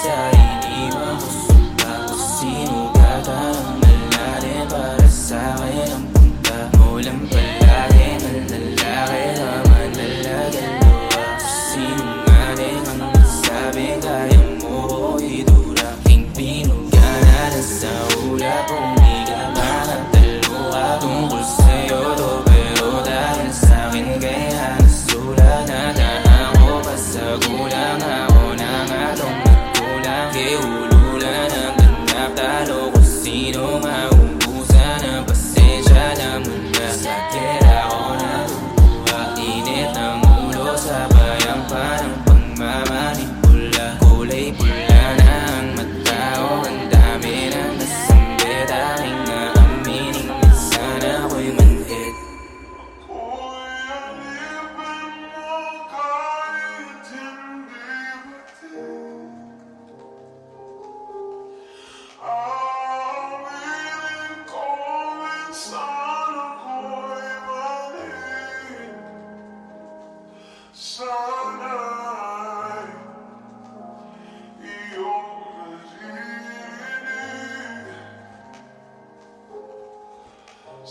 sa iniwan ko sumpa O sino gata ng malalim para sa'kin ang punta Mulang palagi ng lalaki na manalagalawa Sino nga rin ang nasabi kaya mo ko idura King pinugana na sa ulap Umiga pa ng dalawa Tungkol sa'yo to pero dahil sa'kin kaya nasulat Nadaan ko pa sa gulang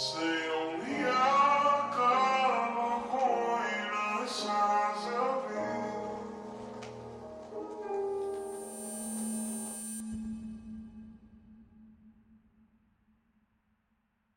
Say